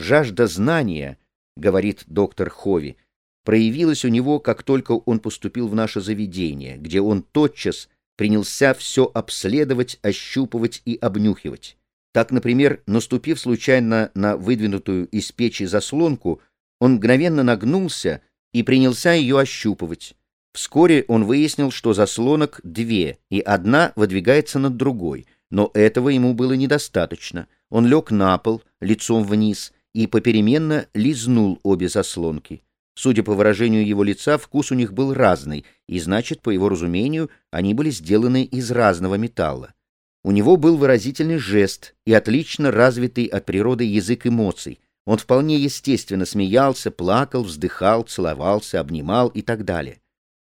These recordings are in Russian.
Жажда знания, говорит доктор Хови, проявилась у него, как только он поступил в наше заведение, где он тотчас принялся все обследовать, ощупывать и обнюхивать. Так, например, наступив случайно на выдвинутую из печи заслонку, он мгновенно нагнулся и принялся ее ощупывать. Вскоре он выяснил, что заслонок две, и одна выдвигается над другой, но этого ему было недостаточно. Он лег на пол, лицом вниз, и попеременно лизнул обе заслонки. Судя по выражению его лица, вкус у них был разный, и значит, по его разумению, они были сделаны из разного металла. У него был выразительный жест и отлично развитый от природы язык эмоций. Он вполне естественно смеялся, плакал, вздыхал, целовался, обнимал и так далее.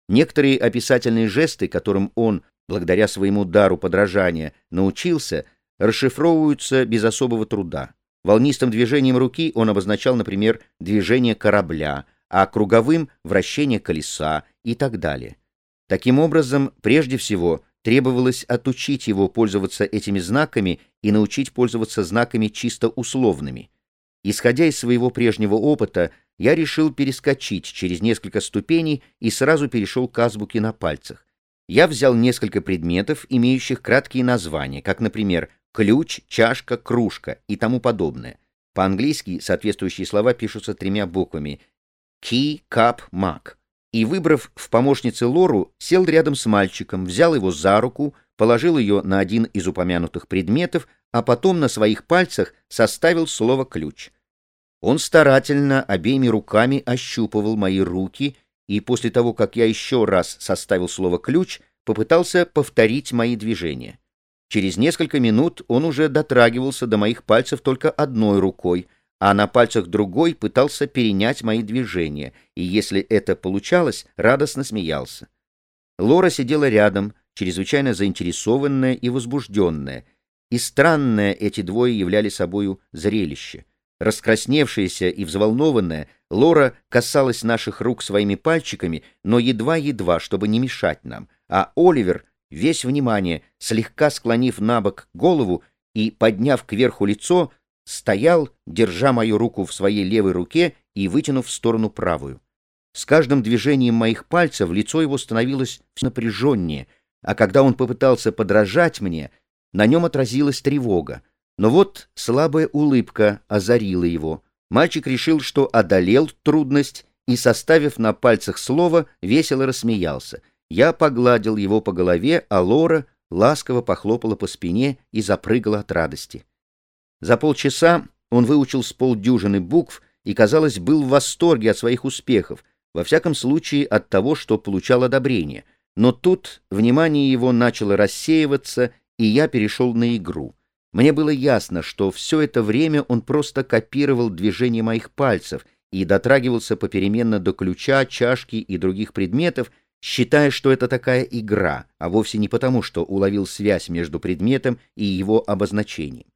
Некоторые описательные жесты, которым он, благодаря своему дару подражания, научился, расшифровываются без особого труда. Волнистым движением руки он обозначал, например, движение корабля, а круговым — вращение колеса и так далее. Таким образом, прежде всего, требовалось отучить его пользоваться этими знаками и научить пользоваться знаками чисто условными. Исходя из своего прежнего опыта, я решил перескочить через несколько ступеней и сразу перешел к азбуке на пальцах. Я взял несколько предметов, имеющих краткие названия, как, например, ключ, чашка, кружка и тому подобное. По-английски соответствующие слова пишутся тремя буквами key, cup, mug. И, выбрав в помощнице Лору, сел рядом с мальчиком, взял его за руку, положил ее на один из упомянутых предметов, а потом на своих пальцах составил слово «ключ». Он старательно обеими руками ощупывал мои руки, и после того, как я еще раз составил слово «ключ», попытался повторить мои движения. Через несколько минут он уже дотрагивался до моих пальцев только одной рукой, а на пальцах другой пытался перенять мои движения, и если это получалось, радостно смеялся. Лора сидела рядом, чрезвычайно заинтересованная и возбужденная, и странное эти двое являли собою зрелище — Раскрасневшаяся и взволнованная, Лора касалась наших рук своими пальчиками, но едва-едва, чтобы не мешать нам, а Оливер, весь внимание, слегка склонив на бок голову и подняв кверху лицо, стоял, держа мою руку в своей левой руке и вытянув в сторону правую. С каждым движением моих пальцев лицо его становилось напряженнее, а когда он попытался подражать мне, на нем отразилась тревога. Но вот слабая улыбка озарила его. Мальчик решил, что одолел трудность, и, составив на пальцах слово, весело рассмеялся. Я погладил его по голове, а Лора ласково похлопала по спине и запрыгала от радости. За полчаса он выучил с полдюжины букв и, казалось, был в восторге от своих успехов, во всяком случае от того, что получал одобрение. Но тут внимание его начало рассеиваться, и я перешел на игру. Мне было ясно, что все это время он просто копировал движения моих пальцев и дотрагивался попеременно до ключа, чашки и других предметов, считая, что это такая игра, а вовсе не потому, что уловил связь между предметом и его обозначением.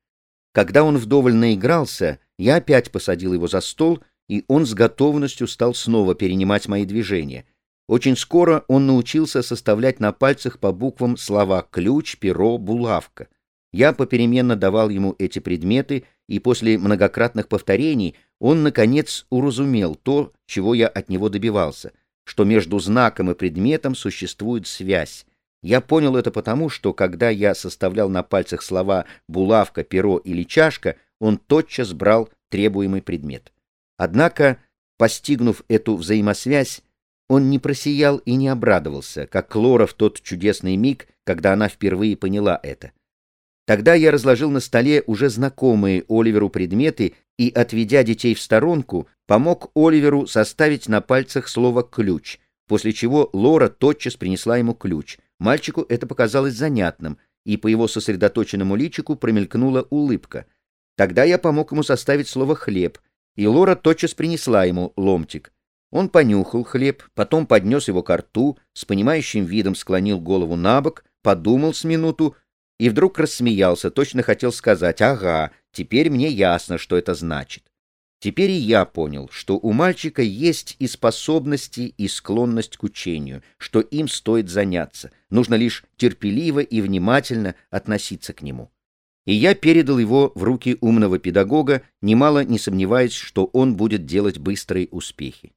Когда он вдоволь наигрался, я опять посадил его за стол, и он с готовностью стал снова перенимать мои движения. Очень скоро он научился составлять на пальцах по буквам слова «ключ», «перо», «булавка». Я попеременно давал ему эти предметы, и после многократных повторений он, наконец, уразумел то, чего я от него добивался, что между знаком и предметом существует связь. Я понял это потому, что, когда я составлял на пальцах слова «булавка», «перо» или «чашка», он тотчас брал требуемый предмет. Однако, постигнув эту взаимосвязь, он не просиял и не обрадовался, как Клора в тот чудесный миг, когда она впервые поняла это. Тогда я разложил на столе уже знакомые Оливеру предметы и, отведя детей в сторонку, помог Оливеру составить на пальцах слово «ключ», после чего Лора тотчас принесла ему ключ. Мальчику это показалось занятным, и по его сосредоточенному личику промелькнула улыбка. Тогда я помог ему составить слово «хлеб», и Лора тотчас принесла ему ломтик. Он понюхал хлеб, потом поднес его к рту, с понимающим видом склонил голову на бок, подумал с минуту и вдруг рассмеялся, точно хотел сказать «Ага, теперь мне ясно, что это значит». Теперь и я понял, что у мальчика есть и способности, и склонность к учению, что им стоит заняться, нужно лишь терпеливо и внимательно относиться к нему. и я передал его в руки умного педагога, немало не сомневаясь, что он будет делать быстрые успехи.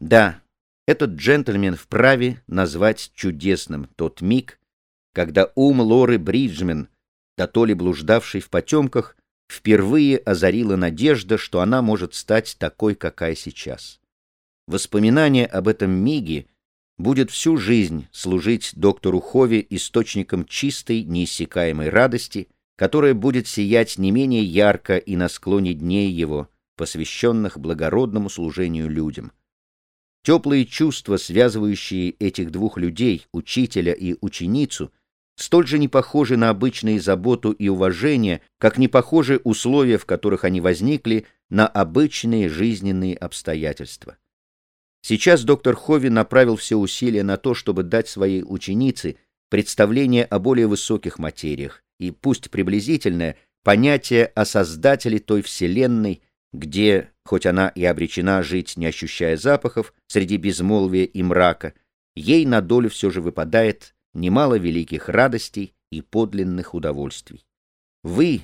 Да, этот джентльмен вправе назвать чудесным тот миг, когда ум Лоры Бриджмен, да то ли блуждавший в потемках, впервые озарила надежда, что она может стать такой, какая сейчас. Воспоминание об этом миге будет всю жизнь служить доктору Хови источником чистой, неиссякаемой радости, которая будет сиять не менее ярко и на склоне дней его, посвященных благородному служению людям. Теплые чувства, связывающие этих двух людей, учителя и ученицу, столь же не похожи на обычные заботу и уважение, как не похожи условия, в которых они возникли, на обычные жизненные обстоятельства. Сейчас доктор Хови направил все усилия на то, чтобы дать своей ученице представление о более высоких материях и, пусть приблизительное, понятие о создателе той вселенной, где, хоть она и обречена жить, не ощущая запахов, среди безмолвия и мрака, ей на долю все же выпадает немало великих радостей и подлинных удовольствий. Вы,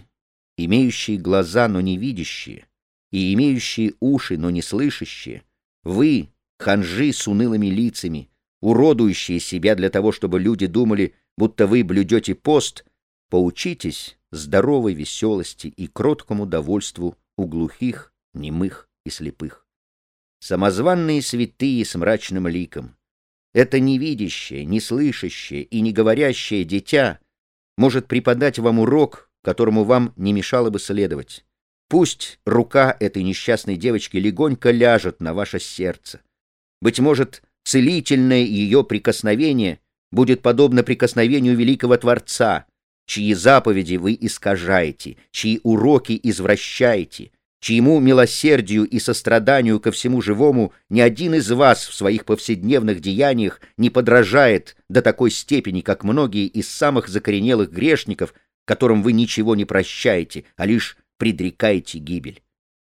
имеющие глаза, но не видящие, и имеющие уши, но не слышащие, вы, ханжи с унылыми лицами, уродующие себя для того, чтобы люди думали, будто вы блюдете пост, поучитесь здоровой веселости и кроткому довольству у глухих, немых и слепых. Самозванные святые с мрачным ликом. Это невидящее, не слышащее и не говорящее дитя может преподать вам урок, которому вам не мешало бы следовать. Пусть рука этой несчастной девочки легонько ляжет на ваше сердце. Быть может, целительное ее прикосновение будет подобно прикосновению великого Творца, чьи заповеди вы искажаете, чьи уроки извращаете, чьему милосердию и состраданию ко всему живому ни один из вас в своих повседневных деяниях не подражает до такой степени, как многие из самых закоренелых грешников, которым вы ничего не прощаете, а лишь предрекаете гибель.